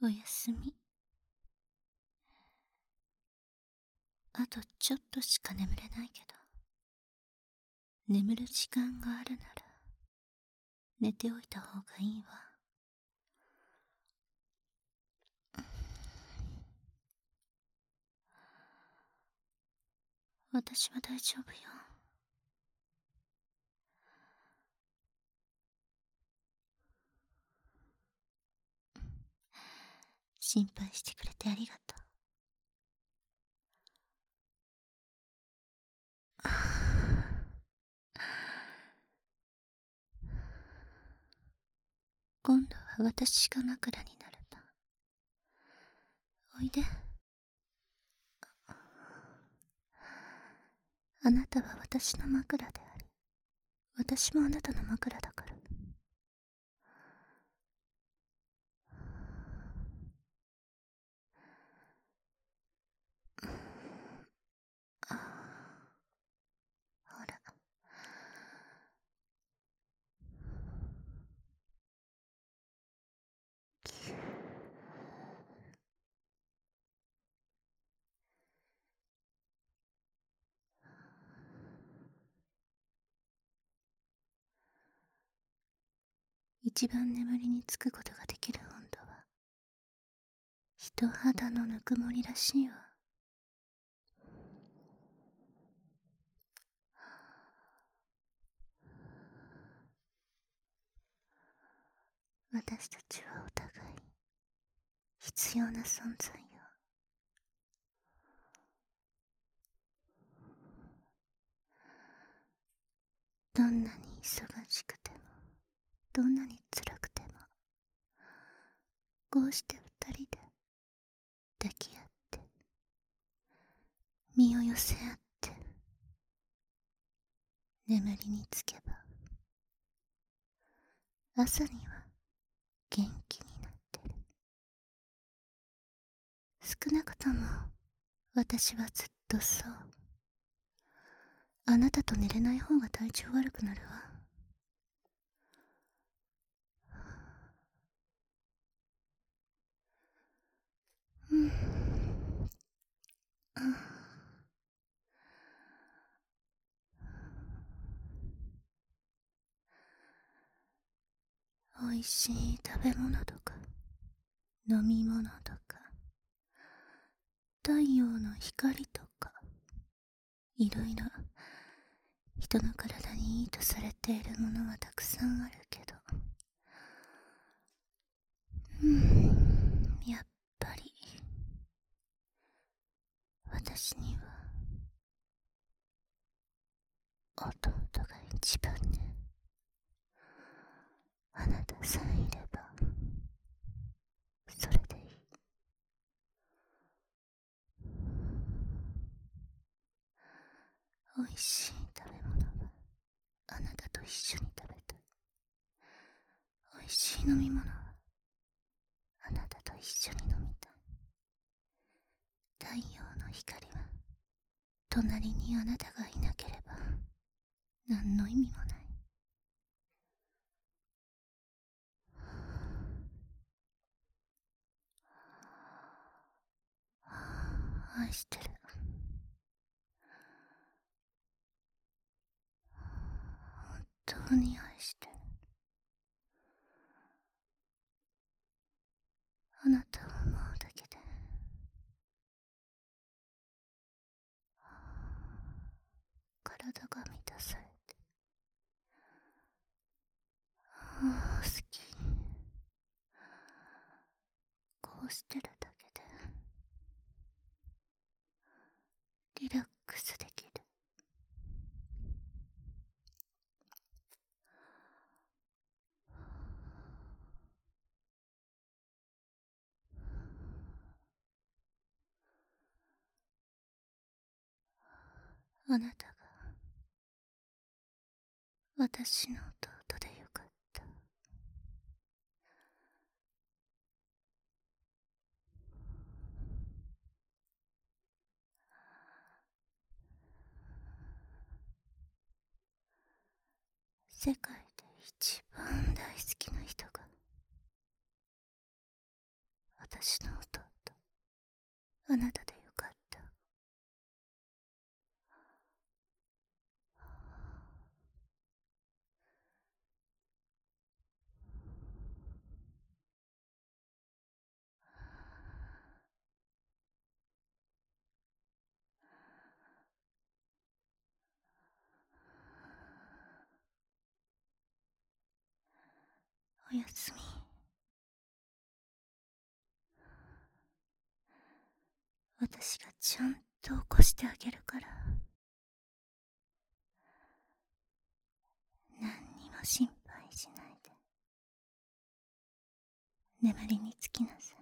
おやすみ。あとちょっとしか眠れないけど、眠る時間があるなら、寝ておいた方がいいわ。私は大丈夫よ。心配してくれてありがとう。今度は私が枕になるんだ。おいで。あなたは私の枕であり、私もあなたの枕だから。一番眠りにつくことができる温度は人肌のぬくもりらしいわ。私たちはお互い必要な存在よ。どんなに忙しくてもどんなに辛くてもこうして二人で抱き合って身を寄せ合って眠りにつけば朝には元気になってる。少なくとも私はずっとそう。あなたと寝れない方が体調悪くなるわ。おいしい食べ物とか飲み物とか太陽の光とかいろいろ人の体にいいとされているものはたくさんあるけどうんやっぱり私には弟が一番ねあなたさえいればそれでいい。おいしい食べ物はあなたと一緒に食べたいおいしい飲み物はあなたと一緒に飲みたい光は隣にあなたがいなければ何の意味もない。愛してる。本当に愛してる。あなたを思うだけで体が満たされて。ああ好き。こうしてるだけで。リラックスできる。あなたが私の弟でよかった。世界で一番大好きな人が私の弟。あなたでよかったおやすみ。私がちゃんと起こしてあげるから。何にも心配しないで。眠りにつきなさい。